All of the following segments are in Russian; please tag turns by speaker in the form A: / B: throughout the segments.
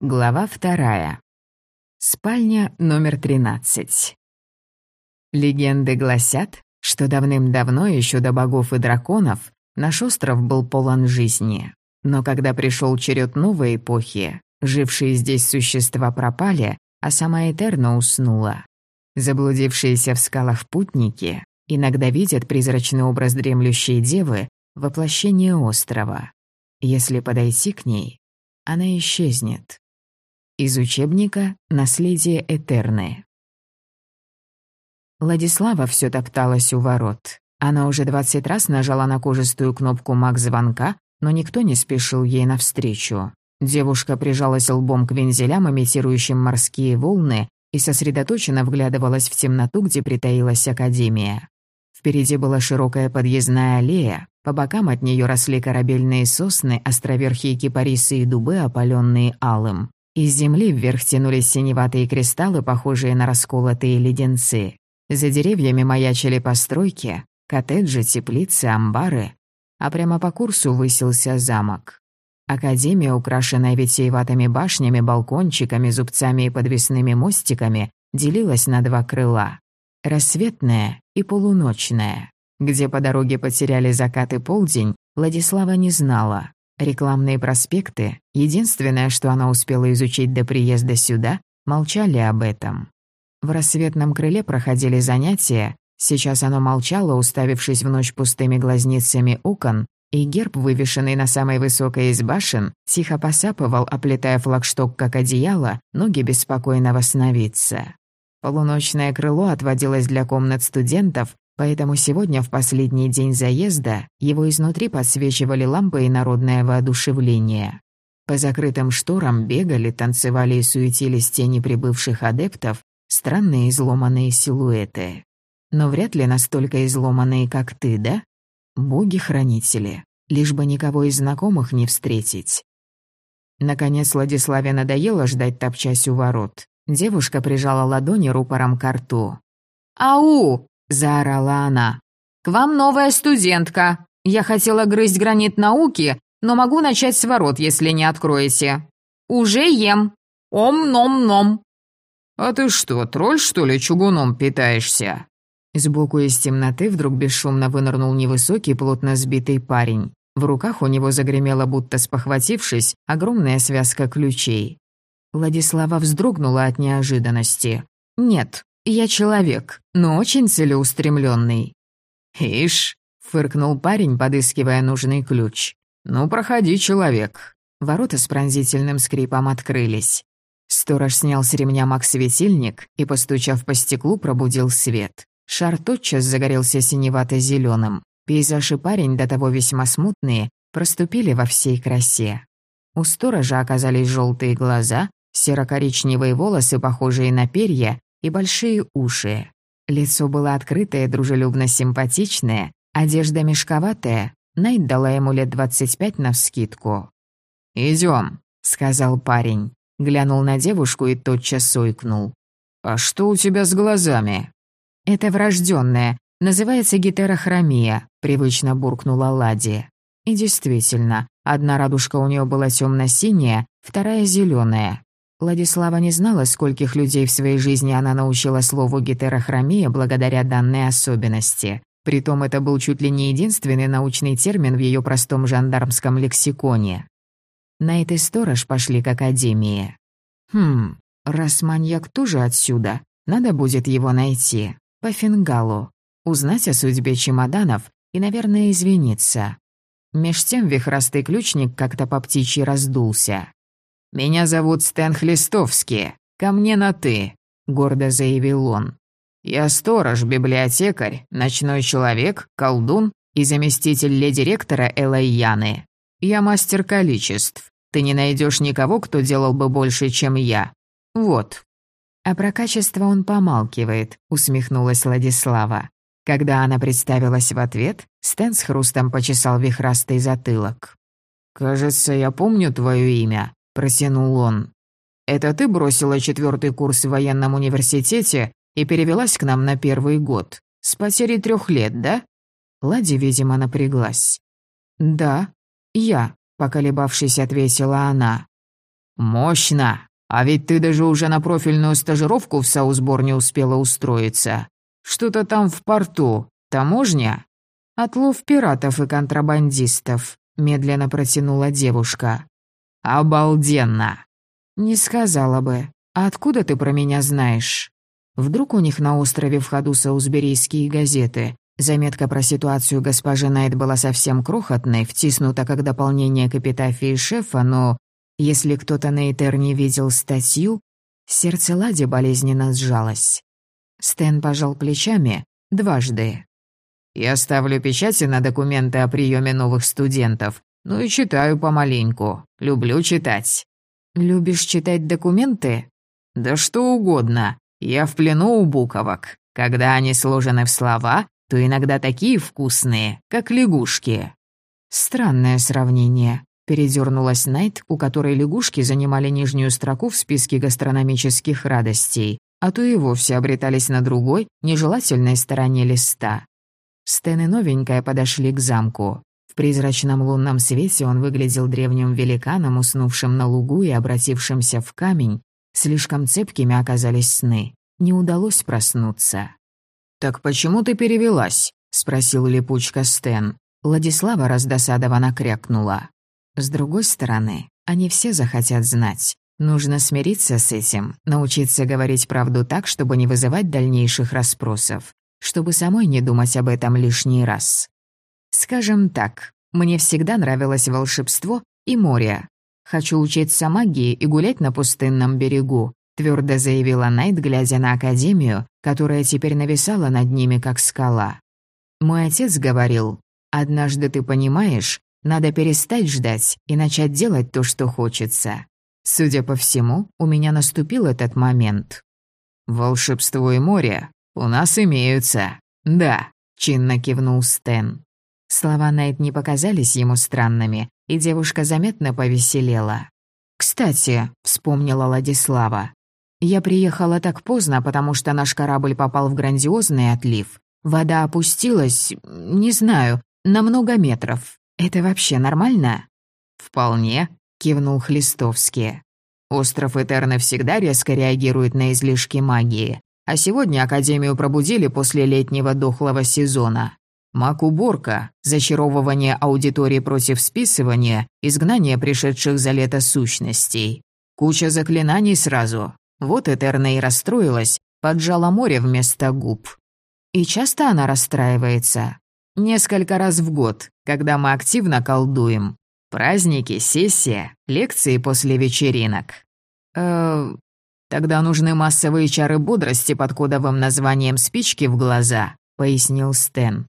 A: Глава вторая. Спальня номер 13. Легенды гласят, что давным-давно, еще до богов и драконов, наш остров был полон жизни. Но когда пришел черед новой эпохи, жившие здесь существа пропали, а сама Этерна уснула. Заблудившиеся в скалах путники иногда видят призрачный образ дремлющей девы, воплощение острова. Если подойти к ней, она исчезнет. Из учебника «Наследие Этерны». Владислава все топталась у ворот. Она уже двадцать раз нажала на кожистую кнопку маг-звонка, но никто не спешил ей навстречу. Девушка прижалась лбом к вензелям, имитирующим морские волны, и сосредоточенно вглядывалась в темноту, где притаилась Академия. Впереди была широкая подъездная аллея, по бокам от нее росли корабельные сосны, островерхие кипарисы и дубы, опаленные алым. Из земли вверх тянулись синеватые кристаллы, похожие на расколотые леденцы. За деревьями маячили постройки, коттеджи, теплицы, амбары. А прямо по курсу высился замок. Академия, украшенная витиеватыми башнями, балкончиками, зубцами и подвесными мостиками, делилась на два крыла. Рассветное и полуночное. Где по дороге потеряли закат и полдень, Владислава не знала. Рекламные проспекты, единственное, что она успела изучить до приезда сюда, молчали об этом. В рассветном крыле проходили занятия, сейчас оно молчало, уставившись в ночь пустыми глазницами окон, и герб, вывешенный на самой высокой из башен, тихо посапывал, оплетая флагшток как одеяло, ноги беспокойно сновидца. Полуночное крыло отводилось для комнат студентов, Поэтому сегодня, в последний день заезда, его изнутри подсвечивали лампы и народное воодушевление. По закрытым шторам бегали, танцевали и суетились тени прибывших адептов, странные изломанные силуэты. Но вряд ли настолько изломанные, как ты, да? Боги-хранители, лишь бы никого из знакомых не встретить. Наконец Владиславе надоело ждать топчась у ворот. Девушка прижала ладони рупором к рту. «Ау!» — заорала она. «К вам новая студентка. Я хотела грызть гранит науки, но могу начать с ворот, если не откроете. Уже ем. Ом-ном-ном».
B: «А ты что, тролль, что ли, чугуном питаешься?»
A: Сбоку из темноты вдруг бесшумно вынырнул невысокий, плотно сбитый парень. В руках у него загремела, будто спохватившись, огромная связка ключей. Владислава вздрогнула от неожиданности. «Нет, я человек, но очень целеустремленный.
B: «Ишь», — фыркнул парень, подыскивая нужный ключ. «Ну, проходи, человек».
A: Ворота с пронзительным скрипом открылись. Сторож снял с ремня маг-светильник и, постучав по стеклу, пробудил свет. Шар тотчас загорелся синевато зеленым Пейзаж и парень, до того весьма смутные, проступили во всей красе. У сторожа оказались желтые глаза, серо-коричневые волосы, похожие на перья, и большие уши. Лицо было открытое, дружелюбно-симпатичное, одежда мешковатая. Найт дала ему лет двадцать пять навскидку.
B: «Идём», —
A: сказал парень. Глянул на девушку и тотчас сойкнул.
B: «А что у тебя с глазами?»
A: «Это врожденное. Называется гетерохромия», — привычно буркнула Лади. И действительно, одна радужка у нее была темно-синяя, вторая зеленая. Владислава не знала, скольких людей в своей жизни она научила слову гетерохромия благодаря данной особенности. Притом это был чуть ли не единственный научный термин в ее простом жандармском лексиконе. На этой сторож пошли к академии. Хм, раз маньяк тоже отсюда, надо будет его найти. По фингалу. Узнать о судьбе чемоданов и, наверное, извиниться. Меж тем вихрастый ключник как-то по птичьи раздулся.
B: «Меня зовут Стэн Хлистовский. Ко мне на «ты», — гордо заявил он. «Я сторож, библиотекарь, ночной человек, колдун и заместитель леди-ректора Элайяны. Я мастер количеств. Ты не найдешь никого, кто делал бы больше, чем я. Вот».
A: «А про качество он помалкивает», — усмехнулась Владислава. Когда она представилась в ответ, Стэн с хрустом почесал вихрастый затылок.
B: «Кажется, я помню твое имя», протянул он. «Это ты бросила четвертый курс в военном университете и перевелась к нам на первый год. С потерей трех лет, да?»
A: Лади, видимо, напряглась. «Да, я», — поколебавшись, ответила она.
B: «Мощно! А ведь ты даже уже на профильную стажировку в Саусбор не успела устроиться. Что-то там в порту. Таможня?»
A: «Отлов пиратов и контрабандистов», — медленно протянула девушка.
B: «Обалденно!»
A: «Не сказала бы. А откуда ты про меня знаешь?» Вдруг у них на острове в ходу саусберийские газеты. Заметка про ситуацию госпожи Найт была совсем крохотной, втиснута как дополнение к эпитафии шефа, но если кто-то на Этерне видел статью, сердце Лади болезненно сжалось. Стэн пожал плечами дважды.
B: «Я ставлю печати на документы о приеме новых студентов, ну и читаю помаленьку. Люблю читать».
A: «Любишь читать документы?»
B: «Да что угодно. Я в плену у буковок. Когда они сложены в слова, то иногда такие вкусные, как лягушки».
A: Странное сравнение. Передернулась Найт, у которой лягушки занимали нижнюю строку в списке гастрономических радостей, а то и вовсе обретались на другой, нежелательной стороне листа. Стэн и новенькая подошли к замку. Призрачном лунном свете он выглядел древним великаном, уснувшим на лугу и обратившимся в камень. Слишком цепкими оказались сны. Не удалось проснуться.
B: «Так почему ты перевелась?» — спросил липучка Стэн.
A: Владислава раздосадованно крякнула. С другой стороны, они все захотят знать. Нужно смириться с этим, научиться говорить правду так, чтобы не вызывать дальнейших расспросов, чтобы самой не думать об этом лишний раз. Скажем так, мне всегда нравилось волшебство и море. Хочу учиться магии и гулять на пустынном берегу, твердо заявила Найт, глядя на Академию, которая теперь нависала над ними, как скала. Мой отец говорил, «Однажды ты понимаешь, надо перестать ждать и начать делать то, что хочется. Судя по всему, у меня наступил этот момент.
B: «Волшебство и море у нас имеются, да», — чинно кивнул Стэн.
A: Слова Найт не показались ему странными, и девушка заметно повеселела. «Кстати», — вспомнила Ладислава, «я приехала так поздно, потому что наш корабль попал в грандиозный отлив. Вода опустилась, не знаю, на много метров. «Это вообще нормально?»
B: «Вполне», — кивнул Хлистовский. «Остров Этерна всегда резко реагирует на излишки магии, а сегодня Академию пробудили после летнего дохлого сезона. Маг-уборка, зачаровывание аудитории против списывания, изгнание пришедших за лето сущностей. Куча заклинаний сразу. Вот Этерна и расстроилась, поджала море вместо губ.
A: И часто она расстраивается.
B: Несколько раз в год, когда мы активно колдуем. Праздники, сессия, лекции после вечеринок. Э, тогда нужны массовые чары бодрости под кодовым названием «спички в глаза», пояснил Стэн.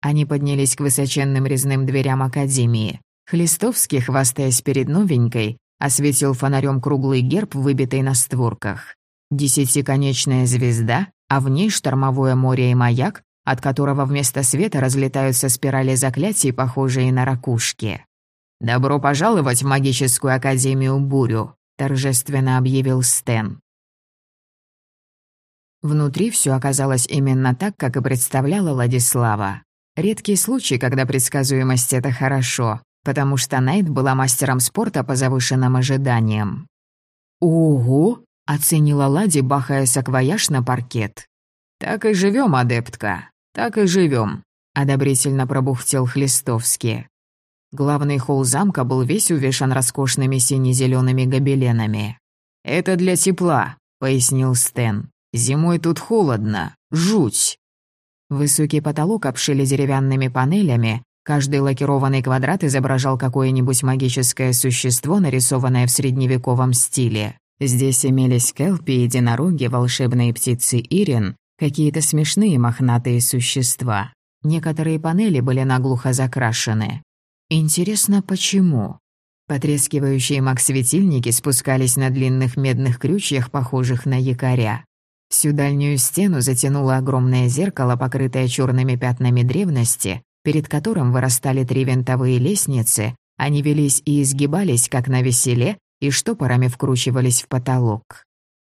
A: Они поднялись к высоченным резным дверям Академии. Хлистовский, хвастаясь перед новенькой, осветил фонарем круглый герб, выбитый на створках. Десятиконечная звезда, а в ней штормовое море и маяк, от которого вместо света разлетаются спирали заклятий, похожие на ракушки.
B: «Добро пожаловать в магическую академию Бурю», — торжественно объявил Стэн.
A: Внутри все оказалось именно так, как и представляла Владислава. Редкий случай, когда предсказуемость — это хорошо, потому что Найт была мастером спорта по завышенным ожиданиям. «Ого!» — оценила Лади, бахая саквояж на паркет.
B: «Так и живем, адептка, так и живем», — одобрительно пробухтел Хлистовский.
A: Главный холл замка был весь увешан роскошными сине-зелеными гобеленами.
B: «Это для тепла», — пояснил Стэн. «Зимой тут холодно. Жуть».
A: Высокий потолок обшили деревянными панелями, каждый лакированный квадрат изображал какое-нибудь магическое существо, нарисованное в средневековом стиле. Здесь имелись келпи, единороги, волшебные птицы Ирин, Какие-то смешные мохнатые существа. Некоторые панели были наглухо закрашены. Интересно, почему? Потрескивающие маг-светильники спускались на длинных медных крючьях, похожих на якоря. Всю дальнюю стену затянуло огромное зеркало, покрытое черными пятнами древности, перед которым вырастали три винтовые лестницы, они велись и изгибались, как на веселе, и штопорами вкручивались в потолок.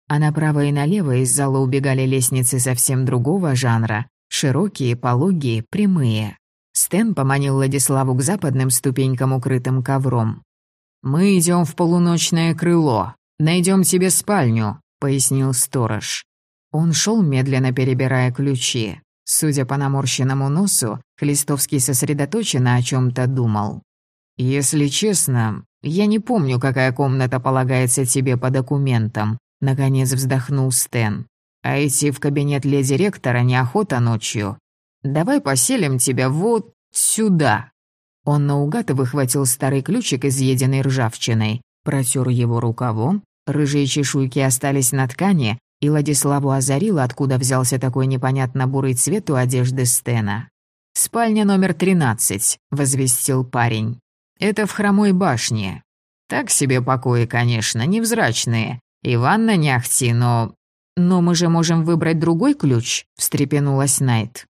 A: А направо и налево из зала убегали лестницы совсем другого жанра, широкие, пологие, прямые. Стэн поманил Владиславу к западным ступенькам, укрытым ковром.
B: Мы идем в полуночное крыло. Найдем тебе спальню», — пояснил сторож. Он шел медленно перебирая ключи. Судя по наморщенному носу, Хлистовский сосредоточенно о чем то думал. «Если честно, я не помню, какая комната полагается тебе по документам», — наконец вздохнул Стэн. «А идти в кабинет леди ректора неохота ночью. Давай поселим тебя вот сюда». Он наугад выхватил старый ключик, изъеденный ржавчиной, протер его рукавом, рыжие чешуйки остались на ткани, и Владиславу озарило, откуда взялся такой непонятно бурый цвет у одежды Стена. «Спальня номер тринадцать», — возвестил парень. «Это в хромой башне. Так себе покои, конечно, невзрачные. И ванна не ахти, но...» «Но мы же можем выбрать другой ключ», — встрепенулась Найт.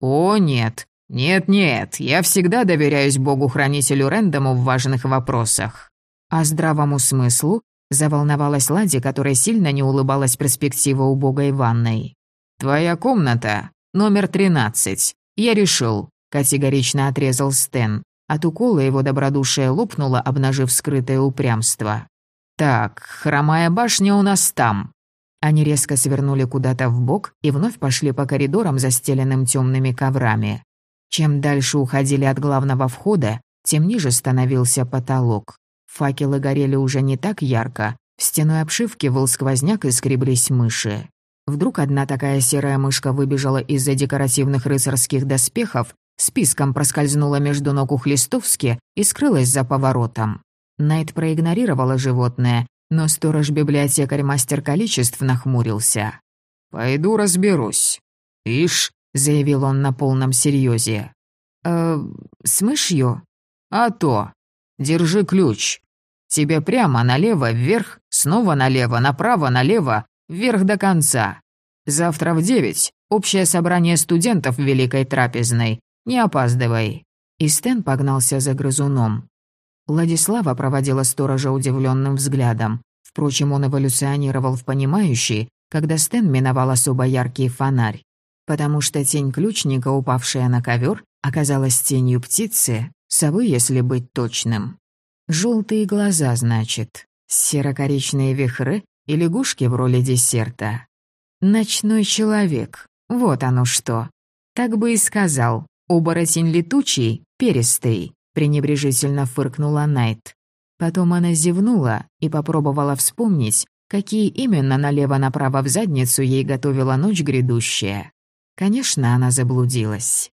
B: «О, нет. Нет-нет, я всегда доверяюсь богу-хранителю Рэндому в важных вопросах». «А здравому смыслу?» Заволновалась Лади, которая сильно не улыбалась перспектива убогой ванной. «Твоя комната, номер тринадцать. Я решил», — категорично отрезал Стэн. От укола его добродушие лопнуло, обнажив скрытое упрямство. «Так, хромая башня у нас там». Они резко свернули куда-то в бок и вновь пошли по коридорам, застеленным темными коврами. Чем дальше уходили от главного входа, тем ниже становился потолок. Факелы горели уже не так ярко, в стеной обшивки выл сквозняк и скреблись мыши. Вдруг одна такая серая мышка выбежала из-за декоративных рыцарских доспехов, списком проскользнула между ног у Хлистовски и скрылась за поворотом. Найт проигнорировала животное, но сторож-библиотекарь мастер количеств нахмурился. «Пойду разберусь». «Ишь», — заявил он на полном серьезе. «Э, с мышью?» «А то. Держи ключ. Тебе прямо налево, вверх, снова налево, направо, налево, вверх до конца. Завтра в девять общее собрание студентов в Великой Трапезной. Не опаздывай». И Стэн погнался за грызуном. Владислава проводила сторожа удивленным взглядом. Впрочем, он эволюционировал в понимающий, когда Стэн миновал особо яркий фонарь. Потому что тень ключника, упавшая на ковер, оказалась тенью птицы, Совы, если быть точным. Желтые глаза, значит. Серо-коричные вихры и лягушки в роли десерта. Ночной человек. Вот оно что. Так бы и сказал. Оборотень летучий, перистый. Пренебрежительно фыркнула Найт. Потом она зевнула и попробовала вспомнить, какие именно налево-направо в задницу ей готовила ночь грядущая. Конечно, она заблудилась.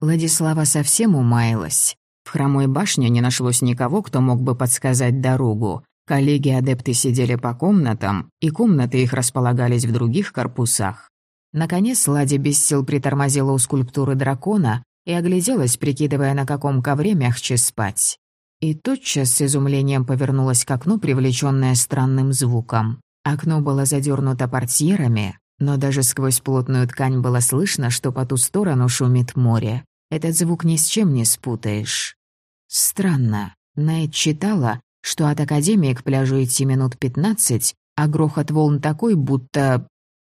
B: Владислава совсем умаялась. В хромой башне не нашлось никого, кто мог бы подсказать дорогу. Коллеги-адепты сидели по комнатам, и комнаты их располагались в других корпусах. Наконец Ладя без сил притормозила у скульптуры дракона и огляделась, прикидывая, на каком ковре мягче спать. И тотчас с изумлением повернулась к окну, привлечённая странным звуком. Окно было задернуто портьерами, но даже сквозь плотную ткань было слышно, что по ту сторону шумит море. Этот звук ни с чем не спутаешь. Странно. Найт читала, что от Академии к пляжу идти минут пятнадцать, а грохот волн такой, будто...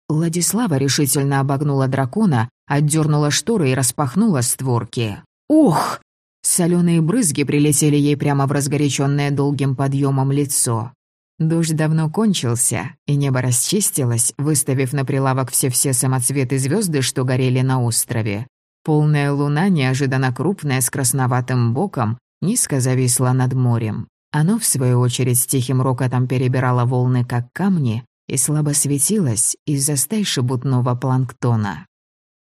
B: Владислава решительно обогнула дракона, отдернула шторы и распахнула створки. «Ух!» Соленые брызги прилетели ей прямо в разгоряченное долгим подъемом лицо. Дождь давно кончился, и небо расчистилось, выставив на прилавок все-все самоцветы звезды, что горели на острове. Полная луна, неожиданно крупная, с красноватым боком, низко зависла над морем. Оно, в свою очередь, с тихим рокотом перебирало волны, как камни, и слабо светилось из-за стай шебутного планктона.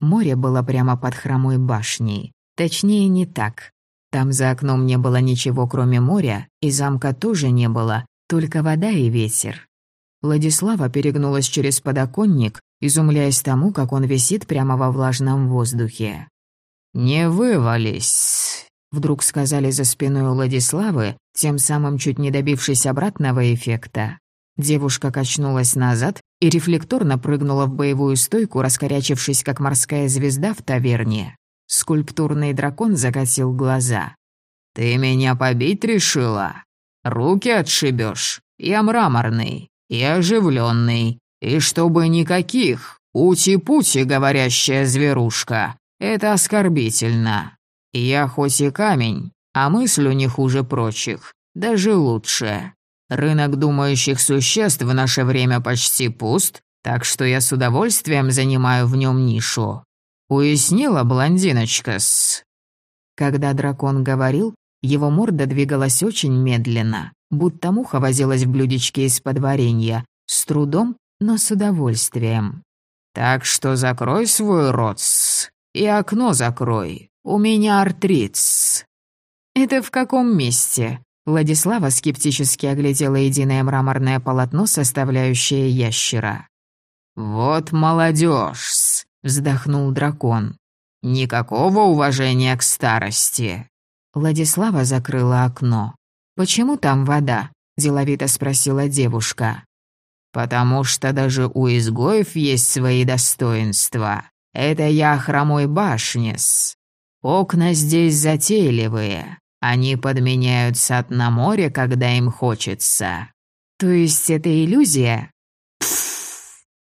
B: Море было прямо под хромой башней. Точнее, не так. Там за окном не было ничего, кроме моря, и замка тоже не было, только вода и ветер. Владислава перегнулась через подоконник, изумляясь тому, как он висит прямо во влажном воздухе. «Не вывались», — вдруг сказали за спиной у Владиславы, тем самым чуть не добившись обратного эффекта. Девушка качнулась назад и рефлекторно прыгнула в боевую стойку, раскорячившись, как морская звезда в таверне. Скульптурный дракон закатил глаза. «Ты меня побить решила?» Руки отшибешь. Я мраморный и оживленный. И чтобы никаких ути-пути говорящая зверушка. Это оскорбительно. Я хоть и камень, а мысль у них хуже прочих, даже лучше. Рынок думающих существ в наше время почти пуст, так что я с удовольствием занимаю в нем нишу. Уяснила блондиночка-с?»
A: Когда дракон говорил, его морда двигалась очень медленно, будто муха возилась в блюдечке из-под варенья, с трудом, но с удовольствием.
B: «Так что закрой свой рот, и окно закрой. У меня артрит.
A: «Это в каком месте?» Владислава скептически оглядела единое мраморное полотно, составляющее ящера.
B: «Вот молодежь, вздохнул дракон. «Никакого уважения к старости».
A: Владислава закрыла окно. «Почему там вода?» – деловито спросила девушка.
B: «Потому что даже у изгоев есть свои достоинства. Это я хромой башнис. Окна здесь затейливые. Они подменяют сад на море, когда им хочется».
A: «То есть это иллюзия?»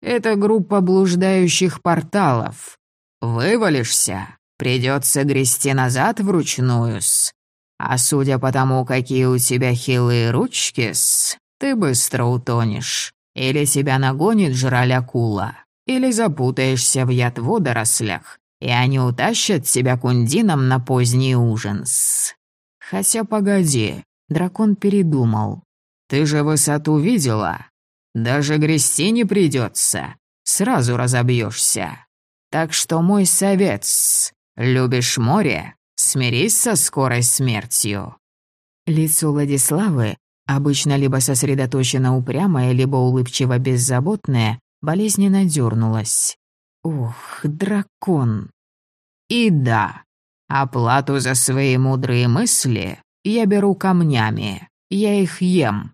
B: Это группа блуждающих порталов. Вывалишься, придется грести назад вручную-с. А судя по тому, какие у тебя хилые ручки-с, ты быстро утонешь. Или тебя нагонит жраль акула, или запутаешься в яд водорослях, и они утащат тебя кундином на поздний ужин-с. Хотя погоди, дракон передумал. Ты же высоту видела? Даже грести не придется, сразу разобьешься. Так что мой совет — любишь море, смирись со скорой смертью».
A: Лицо Владиславы, обычно либо сосредоточенно упрямое, либо улыбчиво беззаботное, болезненно дернулось. Ух, дракон.
B: И да, оплату за свои мудрые мысли я беру камнями, я их ем.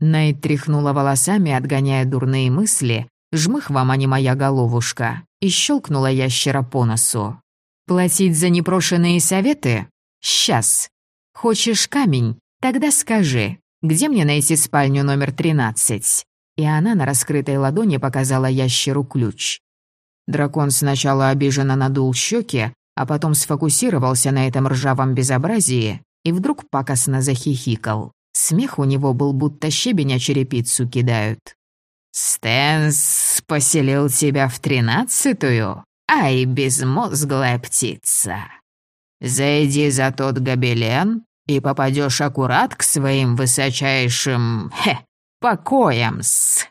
A: Найт тряхнула волосами, отгоняя дурные мысли, Жмых вам, а не моя головушка. И щелкнула ящера по носу. Платить за непрошенные советы? Сейчас. Хочешь камень? Тогда скажи, где мне найти спальню номер 13? И она на раскрытой ладони показала ящеру ключ. Дракон сначала обиженно надул щеки, а потом сфокусировался на этом ржавом безобразии и вдруг пакостно захихикал. Смех у него был, будто щебень о черепицу кидают.
B: «Стэнс поселил тебя в тринадцатую? Ай, безмозглая птица! Зайди за тот гобелен и попадешь аккурат к своим высочайшим... хе, покоям-с!»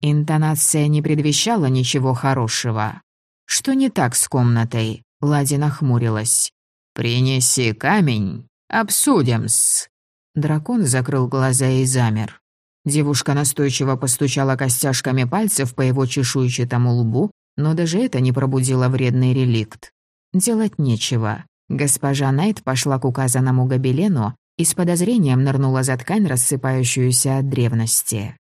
A: Интонация не предвещала ничего хорошего. «Что не так с комнатой?» Лади нахмурилась.
B: «Принеси камень, обсудим-с».
A: Дракон закрыл глаза и замер. Девушка настойчиво постучала костяшками пальцев по его чешуйчатому лбу, но даже это не пробудило вредный реликт. Делать нечего. Госпожа Найт пошла к указанному гобелену и с подозрением нырнула за ткань, рассыпающуюся от древности.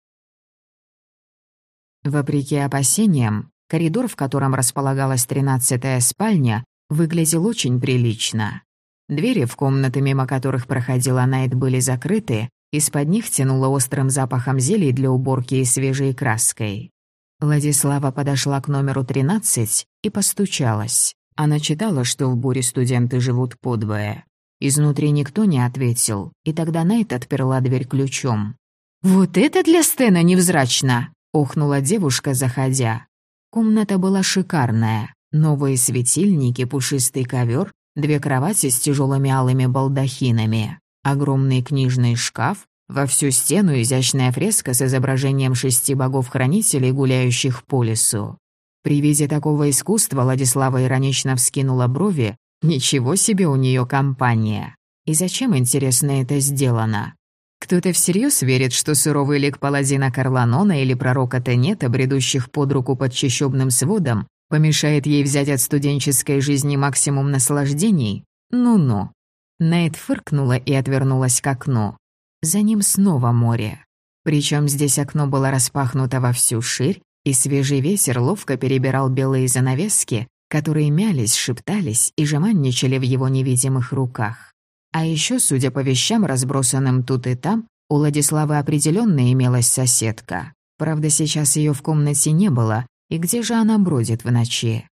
A: Вопреки опасениям, коридор, в котором располагалась тринадцатая спальня, выглядел очень прилично. Двери в комнаты, мимо которых проходила Найт, были закрыты, из-под них тянуло острым запахом зелий для уборки и свежей краской. Владислава подошла к номеру 13 и постучалась. Она читала, что в буре студенты живут подвое. Изнутри никто не ответил, и тогда Найт отперла дверь ключом. «Вот это для Стена невзрачно!» — охнула девушка, заходя. Комната была шикарная. Новые светильники, пушистый ковер, две кровати с тяжелыми алыми балдахинами. Огромный книжный шкаф, во всю стену изящная фреска с изображением шести богов-хранителей, гуляющих по лесу. При виде такого искусства Владислава иронично вскинула брови. Ничего себе у нее компания. И зачем, интересно, это сделано? Кто-то всерьез верит, что суровый лик паладина Карланона или пророка Тенета, бредущих под руку под чащобным сводом, помешает ей взять от студенческой жизни максимум наслаждений? Ну-ну. Нейт фыркнула и отвернулась к окну. За ним снова море. Причем здесь окно было распахнуто во всю ширь, и свежий ветер ловко перебирал белые занавески, которые мялись, шептались и жеманничали в его невидимых руках. А еще, судя по вещам, разбросанным тут и там, у Владиславы определенно имелась соседка. Правда, сейчас ее в комнате не было, и где же она бродит в ночи?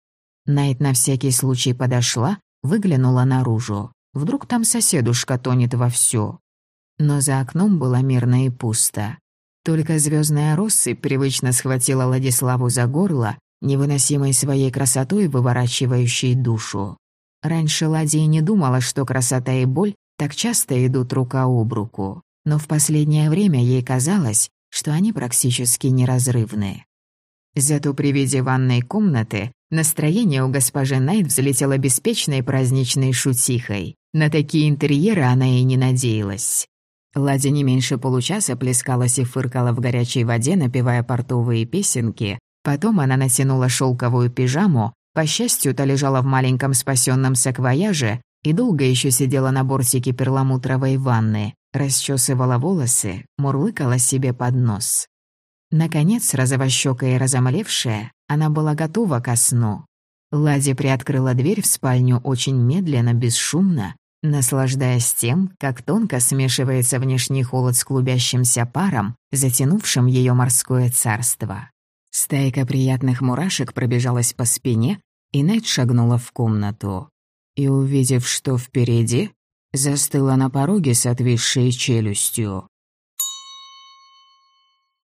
A: Найт на всякий случай подошла, выглянула наружу. Вдруг там соседушка тонет вовсю. Но за окном было мирно и пусто. Только звездная россыпь привычно схватила Владиславу за горло, невыносимой своей красотой выворачивающей душу. Раньше Ладия не думала, что красота и боль так часто идут рука об руку, но в последнее время ей казалось, что они практически неразрывны. Зато при виде ванной комнаты настроение у госпожи Найт взлетело беспечной праздничной шутихой. На такие интерьеры она и не надеялась. Ладя не меньше получаса плескалась и фыркала в горячей воде, напевая портовые песенки. Потом она натянула шелковую пижаму, по счастью, та лежала в маленьком спасенном саквояже и долго еще сидела на бортике перламутровой ванны, расчесывала волосы, мурлыкала себе под нос. Наконец, розовощёкая и разомлевшая, она была готова ко сну. Лади приоткрыла дверь в спальню очень медленно, бесшумно, наслаждаясь тем, как тонко смешивается внешний холод с клубящимся паром, затянувшим ее морское царство. Стайка приятных мурашек пробежалась по спине, и Найт шагнула в комнату. И, увидев, что впереди, застыла на пороге с отвисшей челюстью.